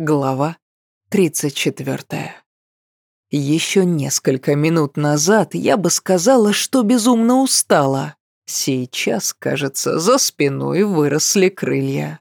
Глава 34. Еще несколько минут назад я бы сказала, что безумно устала. Сейчас, кажется, за спиной выросли крылья.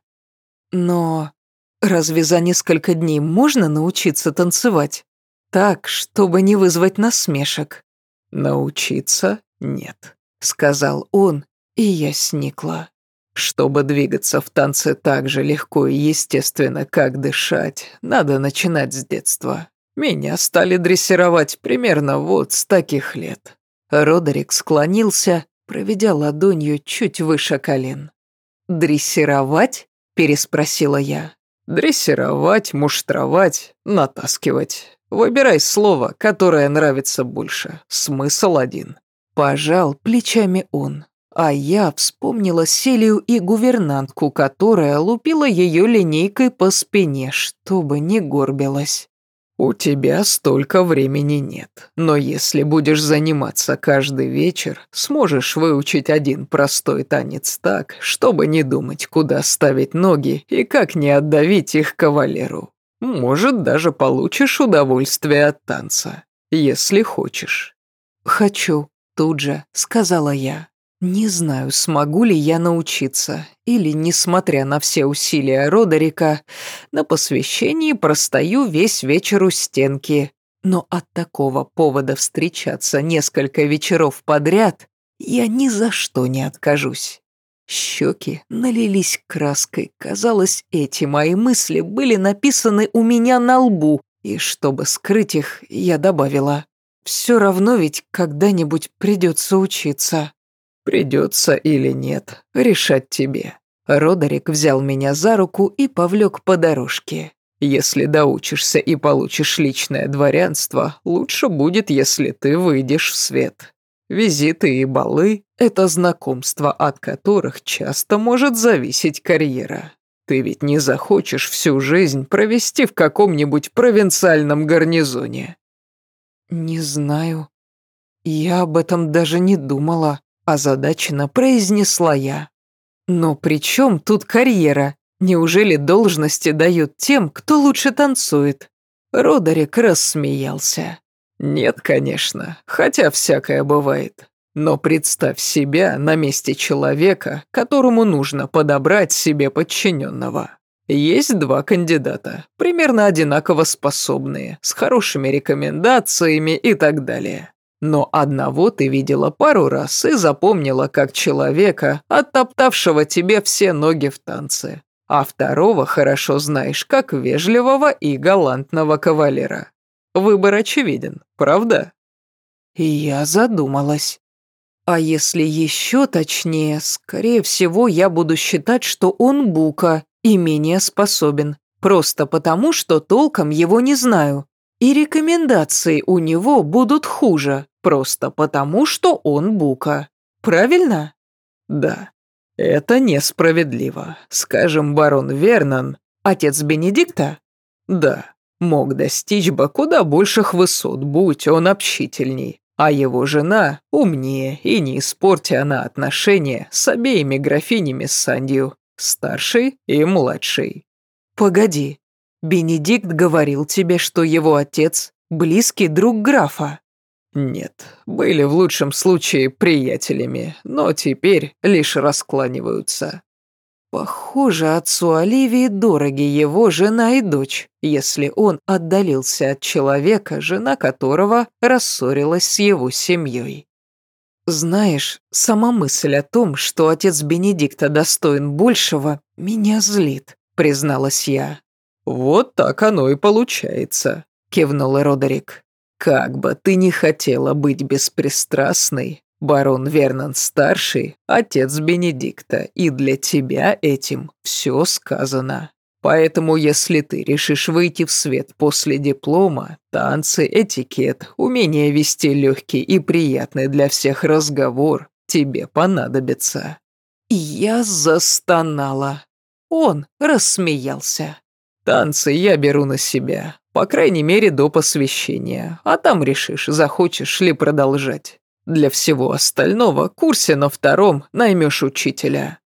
Но разве за несколько дней можно научиться танцевать? Так, чтобы не вызвать насмешек. Научиться нет, сказал он, и я сникла. Чтобы двигаться в танце так же легко и естественно, как дышать, надо начинать с детства. Меня стали дрессировать примерно вот с таких лет. Родерик склонился, проведя ладонью чуть выше колен. «Дрессировать?» – переспросила я. «Дрессировать, муштровать, натаскивать. Выбирай слово, которое нравится больше. Смысл один». Пожал плечами он. А я вспомнила Селию и гувернантку, которая лупила ее линейкой по спине, чтобы не горбилась. «У тебя столько времени нет, но если будешь заниматься каждый вечер, сможешь выучить один простой танец так, чтобы не думать, куда ставить ноги и как не отдавить их кавалеру. Может, даже получишь удовольствие от танца, если хочешь». «Хочу», — тут же сказала я. Не знаю, смогу ли я научиться, или, несмотря на все усилия Родерика, на посвящении простою весь вечер у стенки. Но от такого повода встречаться несколько вечеров подряд я ни за что не откажусь. Щеки налились краской. Казалось, эти мои мысли были написаны у меня на лбу, и чтобы скрыть их, я добавила. Все равно ведь когда-нибудь придется учиться. Придется или нет, решать тебе. Родерик взял меня за руку и повлек по дорожке. Если доучишься и получишь личное дворянство, лучше будет, если ты выйдешь в свет. Визиты и балы – это знакомства, от которых часто может зависеть карьера. Ты ведь не захочешь всю жизнь провести в каком-нибудь провинциальном гарнизоне. Не знаю. Я об этом даже не думала озадаченно произнесла я. Но при чем тут карьера? Неужели должности дают тем, кто лучше танцует? Родерик рассмеялся. Нет, конечно, хотя всякое бывает. Но представь себя на месте человека, которому нужно подобрать себе подчиненного. Есть два кандидата, примерно одинаково способные, с хорошими рекомендациями и так далее. Но одного ты видела пару раз и запомнила как человека, оттоптавшего тебе все ноги в танце. А второго хорошо знаешь как вежливого и галантного кавалера. Выбор очевиден, правда? Я задумалась. А если еще точнее, скорее всего, я буду считать, что он бука и менее способен. Просто потому, что толком его не знаю. И рекомендации у него будут хуже, просто потому, что он бука. Правильно? Да. Это несправедливо. Скажем, барон Вернон, отец Бенедикта? Да. Мог достичь бы куда больших высот, будь он общительней. А его жена умнее, и не испортя она отношения с обеими графинями Сандью, старшей и младшей. Погоди, Бенедикт говорил тебе, что его отец – близкий друг графа. Нет, были в лучшем случае приятелями, но теперь лишь раскланиваются. Похоже, отцу Оливии дороги его жена и дочь, если он отдалился от человека, жена которого рассорилась с его семьей. Знаешь, сама мысль о том, что отец Бенедикта достоин большего, меня злит, призналась я. «Вот так оно и получается», — кивнул Родерик. «Как бы ты ни хотела быть беспристрастной, барон Вернон-старший — отец Бенедикта, и для тебя этим все сказано. Поэтому, если ты решишь выйти в свет после диплома, танцы, этикет, умение вести легкий и приятный для всех разговор тебе понадобится». Я застонала. Он рассмеялся. Танцы я беру на себя, по крайней мере до посвящения, а там решишь, захочешь ли продолжать. Для всего остального курсе на втором наймешь учителя».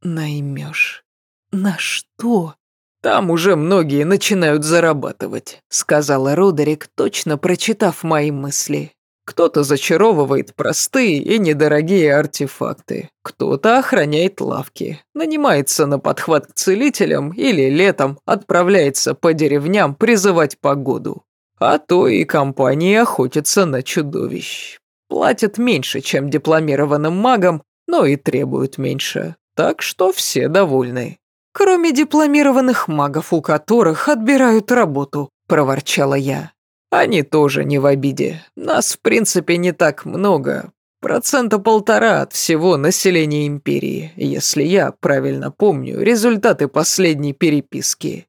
«Наймешь? На что?» Там уже многие начинают зарабатывать», — сказала Родерик, точно прочитав мои мысли. Кто-то зачаровывает простые и недорогие артефакты, кто-то охраняет лавки, нанимается на подхват к целителям или летом отправляется по деревням призывать погоду. А то и компании охотятся на чудовищ. Платят меньше, чем дипломированным магам, но и требуют меньше. Так что все довольны. Кроме дипломированных магов, у которых отбирают работу, проворчала я. Они тоже не в обиде. Нас, в принципе, не так много. Процента полтора от всего населения империи, если я правильно помню результаты последней переписки.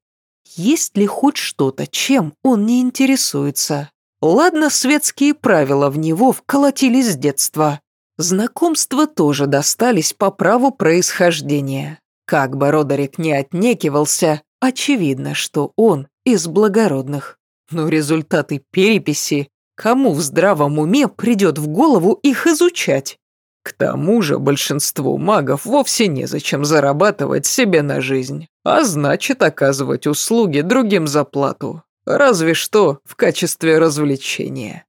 Есть ли хоть что-то, чем он не интересуется? Ладно, светские правила в него вколотились с детства. Знакомства тоже достались по праву происхождения. Как бы Родерик не отнекивался, очевидно, что он из благородных. Но результаты переписи, кому в здравом уме придет в голову их изучать? К тому же большинству магов вовсе незачем зарабатывать себе на жизнь, а значит оказывать услуги другим за плату, разве что в качестве развлечения.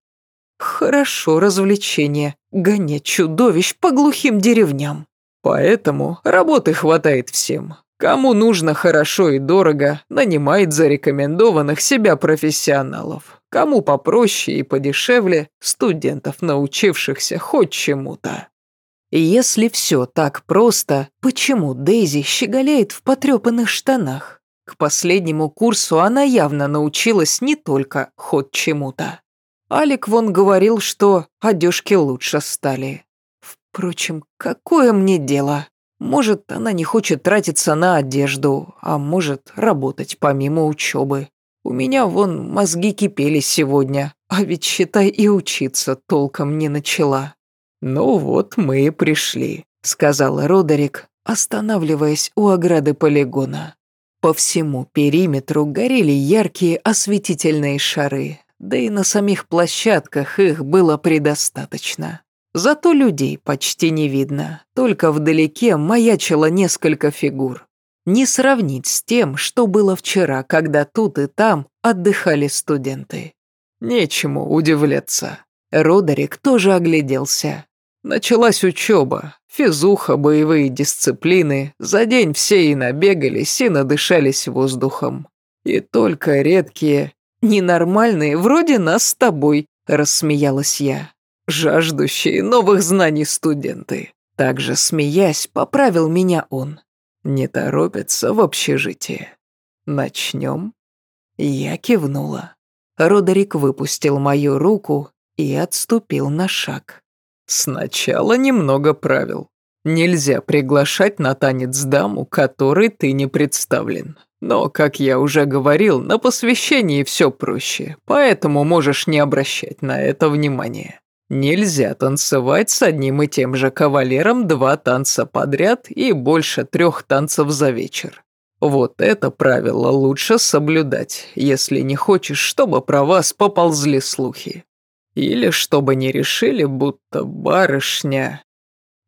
Хорошо развлечение, гонять чудовищ по глухим деревням. Поэтому работы хватает всем, Кому нужно хорошо и дорого, нанимает зарекомендованных себя профессионалов. Кому попроще и подешевле, студентов, научившихся хоть чему-то. Если все так просто, почему Дейзи щеголяет в потрепанных штанах? К последнему курсу она явно научилась не только хоть чему-то. Алик вон говорил, что одежки лучше стали. Впрочем, какое мне дело? Может, она не хочет тратиться на одежду, а может, работать помимо учебы. У меня вон мозги кипели сегодня, а ведь, считай, и учиться толком не начала. «Ну вот мы и пришли», — сказал Родерик, останавливаясь у ограды полигона. По всему периметру горели яркие осветительные шары, да и на самих площадках их было предостаточно. Зато людей почти не видно, только вдалеке маячило несколько фигур. Не сравнить с тем, что было вчера, когда тут и там отдыхали студенты. Нечему удивляться. Родерик тоже огляделся. Началась учеба, физуха, боевые дисциплины, за день все и набегались, и надышались воздухом. И только редкие, ненормальные, вроде нас с тобой, рассмеялась я жаждущие новых знаний студенты. Также, смеясь, поправил меня он. Не торопятся в общежитие. Начнем? Я кивнула. Родерик выпустил мою руку и отступил на шаг. Сначала немного правил. Нельзя приглашать на танец даму, которой ты не представлен. Но, как я уже говорил, на посвящении все проще, поэтому можешь не обращать на это внимания. Нельзя танцевать с одним и тем же кавалером два танца подряд и больше трех танцев за вечер. Вот это правило лучше соблюдать, если не хочешь, чтобы про вас поползли слухи. Или чтобы не решили, будто барышня...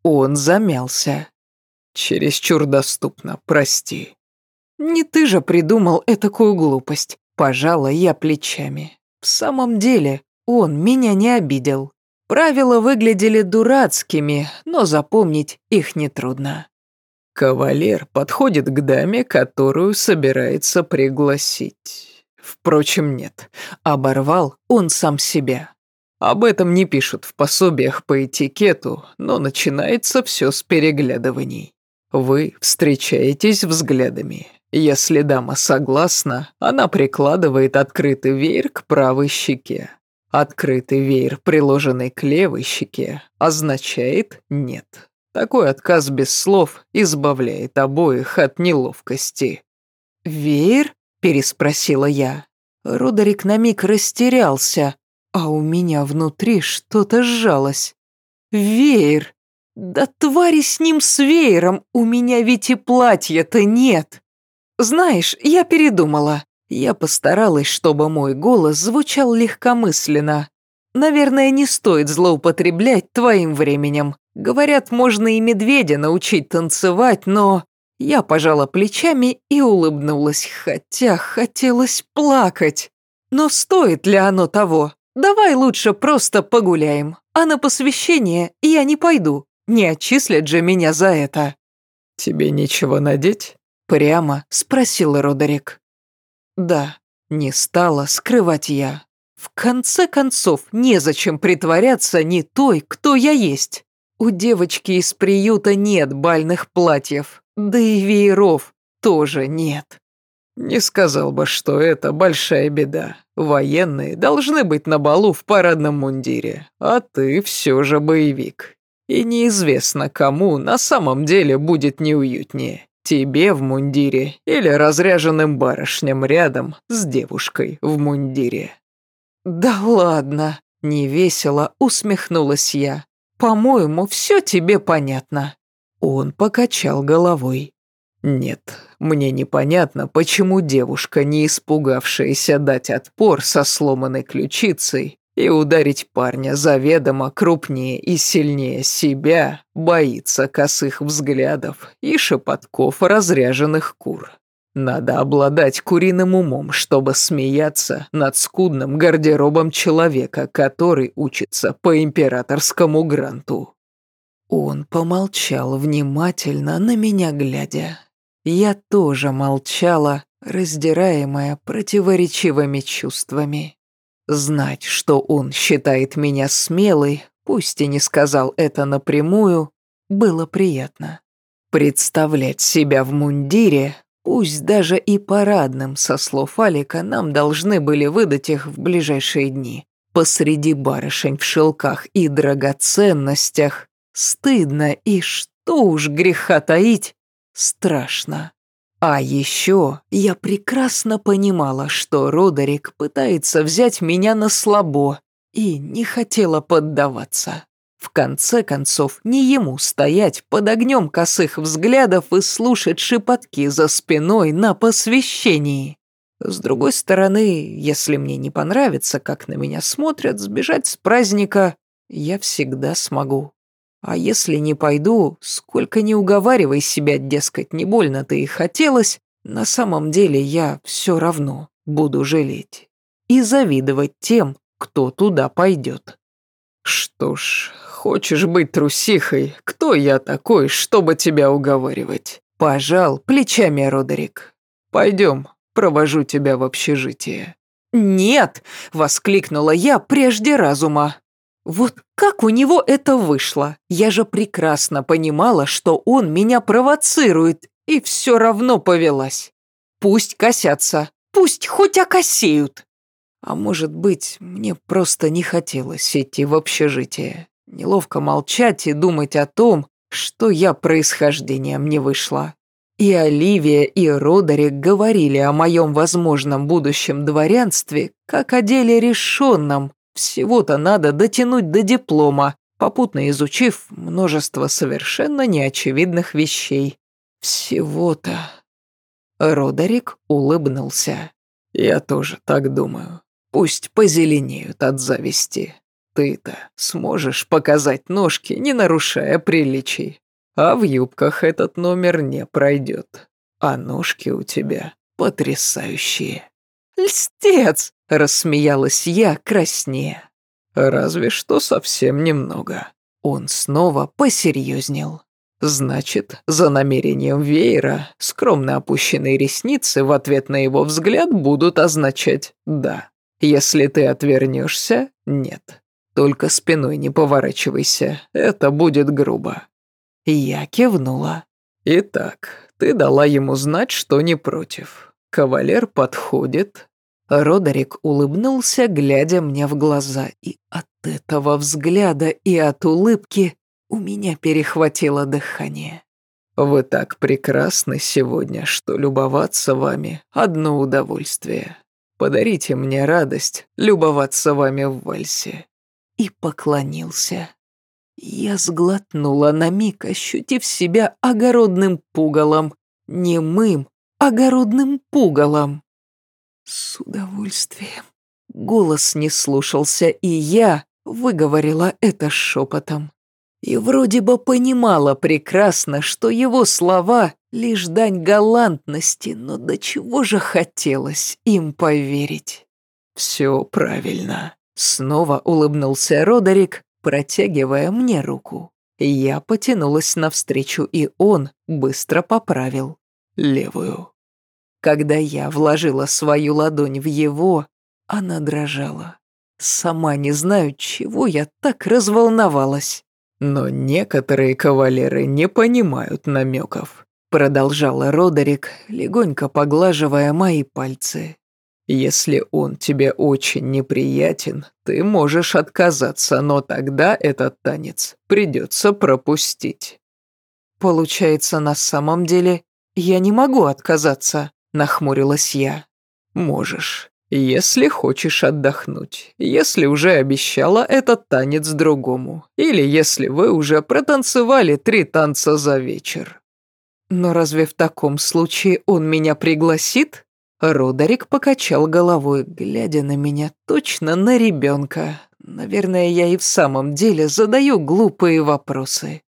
Он замялся. Чересчур доступно, прости. Не ты же придумал этакую глупость. Пожала я плечами. В самом деле, он меня не обидел. Правила выглядели дурацкими, но запомнить их нетрудно. Кавалер подходит к даме, которую собирается пригласить. Впрочем, нет. Оборвал он сам себя. Об этом не пишут в пособиях по этикету, но начинается все с переглядываний. Вы встречаетесь взглядами. Если дама согласна, она прикладывает открытый веер к правой щеке. Открытый веер, приложенный к левой щеке, означает «нет». Такой отказ без слов избавляет обоих от неловкости. «Веер?» – переспросила я. Родерик на миг растерялся, а у меня внутри что-то сжалось. «Веер! Да твари с ним с веером, у меня ведь и платья-то нет!» «Знаешь, я передумала. Я постаралась, чтобы мой голос звучал легкомысленно. Наверное, не стоит злоупотреблять твоим временем. Говорят, можно и медведя научить танцевать, но... Я пожала плечами и улыбнулась, хотя хотелось плакать. Но стоит ли оно того? Давай лучше просто погуляем, а на посвящение я не пойду. Не отчислят же меня за это. Тебе нечего надеть? Прямо спросил Родерик. Да, не стала скрывать я. В конце концов, незачем притворяться не той, кто я есть. У девочки из приюта нет бальных платьев, да и вееров тоже нет. Не сказал бы, что это большая беда. Военные должны быть на балу в парадном мундире, а ты все же боевик. И неизвестно, кому на самом деле будет неуютнее. Тебе в мундире или разряженным барышням рядом с девушкой в мундире. «Да ладно!» – невесело усмехнулась я. «По-моему, все тебе понятно». Он покачал головой. «Нет, мне непонятно, почему девушка, не испугавшаяся дать отпор со сломанной ключицей и ударить парня заведомо крупнее и сильнее себя, боится косых взглядов и шепотков разряженных кур. Надо обладать куриным умом, чтобы смеяться над скудным гардеробом человека, который учится по императорскому гранту. Он помолчал, внимательно на меня глядя. Я тоже молчала, раздираемая противоречивыми чувствами. Знать, что он считает меня смелой, пусть и не сказал это напрямую, было приятно. Представлять себя в мундире Пусть даже и парадным, со слов Алика, нам должны были выдать их в ближайшие дни. Посреди барышень в шелках и драгоценностях. Стыдно и, что уж греха таить, страшно. А еще я прекрасно понимала, что Родерик пытается взять меня на слабо и не хотела поддаваться. В конце концов, не ему стоять под огнем косых взглядов и слушать шепотки за спиной на посвящении. С другой стороны, если мне не понравится, как на меня смотрят, сбежать с праздника я всегда смогу. А если не пойду, сколько не уговаривай себя, дескать, не больно-то и хотелось, на самом деле я все равно буду жалеть. И завидовать тем, кто туда пойдет. Что ж, хочешь быть трусихой, кто я такой, чтобы тебя уговаривать? Пожал плечами Родерик. Пойдем, провожу тебя в общежитие. «Нет!» — воскликнула я прежде разума. Вот как у него это вышло? Я же прекрасно понимала, что он меня провоцирует, и все равно повелась. Пусть косятся, пусть хоть окосеют. А может быть, мне просто не хотелось идти в общежитие. Неловко молчать и думать о том, что я происхождением не вышла. И Оливия, и Родерик говорили о моем возможном будущем дворянстве как о деле решенном. Всего-то надо дотянуть до диплома, попутно изучив множество совершенно неочевидных вещей. Всего-то. Родерик улыбнулся. «Я тоже так думаю. Пусть позеленеют от зависти. Ты-то сможешь показать ножки, не нарушая приличий. А в юбках этот номер не пройдет. А ножки у тебя потрясающие. «Льстец!» – рассмеялась я краснее. «Разве что совсем немного». Он снова посерьезнел. Значит, за намерением веера скромно опущенные ресницы в ответ на его взгляд будут означать «да». Если ты отвернешься, нет. Только спиной не поворачивайся, это будет грубо». Я кивнула. «Итак, ты дала ему знать, что не против. Кавалер подходит». Родерик улыбнулся, глядя мне в глаза, и от этого взгляда и от улыбки у меня перехватило дыхание. «Вы так прекрасны сегодня, что любоваться вами – одно удовольствие. Подарите мне радость любоваться вами в вальсе». И поклонился. Я сглотнула на миг, ощутив себя огородным пугалом. Немым, огородным пугалом. С удовольствием. Голос не слушался, и я выговорила это шепотом. И вроде бы понимала прекрасно, что его слова — лишь дань галантности, но до чего же хотелось им поверить. «Все правильно», — снова улыбнулся Родерик, протягивая мне руку. Я потянулась навстречу, и он быстро поправил левую. Когда я вложила свою ладонь в его, она дрожала. Сама не знаю, чего я так разволновалась. Но некоторые кавалеры не понимают намеков, продолжала Родерик, легонько поглаживая мои пальцы. Если он тебе очень неприятен, ты можешь отказаться, но тогда этот танец придется пропустить. Получается, на самом деле я не могу отказаться, нахмурилась я. Можешь. Если хочешь отдохнуть, если уже обещала этот танец другому, или если вы уже протанцевали три танца за вечер. Но разве в таком случае он меня пригласит? Родерик покачал головой, глядя на меня точно на ребенка. Наверное, я и в самом деле задаю глупые вопросы.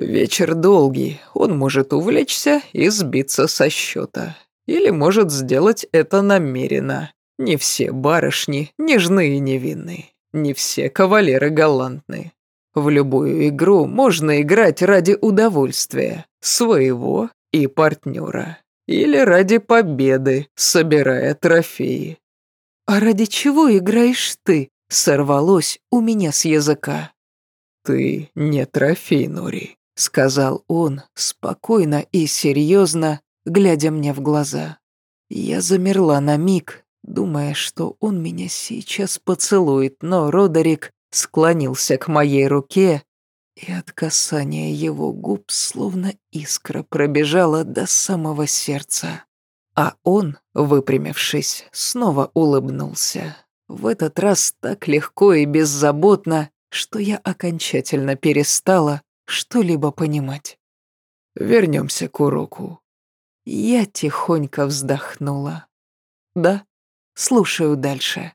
Вечер долгий, он может увлечься и сбиться со счета. Или может сделать это намеренно. Не все барышни нежны и невинны. Не все кавалеры галантны. В любую игру можно играть ради удовольствия, своего и партнера. Или ради победы, собирая трофеи. «А ради чего играешь ты?» — сорвалось у меня с языка. «Ты не трофей, Нори», — сказал он, спокойно и серьезно, глядя мне в глаза. Я замерла на миг, думая, что он меня сейчас поцелует, но Родерик склонился к моей руке, и от касания его губ словно искра пробежала до самого сердца. А он, выпрямившись, снова улыбнулся. В этот раз так легко и беззаботно, что я окончательно перестала что-либо понимать. Вернемся к уроку. Я тихонько вздохнула. Да, Слушаю дальше.